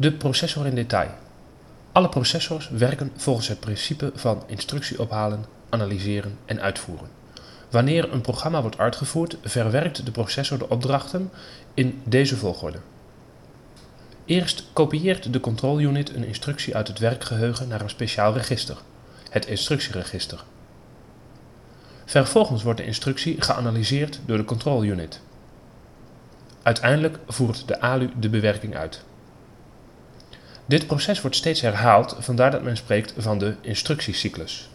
De processor in detail. Alle processors werken volgens het principe van instructie ophalen, analyseren en uitvoeren. Wanneer een programma wordt uitgevoerd, verwerkt de processor de opdrachten in deze volgorde. Eerst kopieert de control unit een instructie uit het werkgeheugen naar een speciaal register, het instructieregister. Vervolgens wordt de instructie geanalyseerd door de control unit. Uiteindelijk voert de ALU de bewerking uit. Dit proces wordt steeds herhaald, vandaar dat men spreekt van de instructiecyclus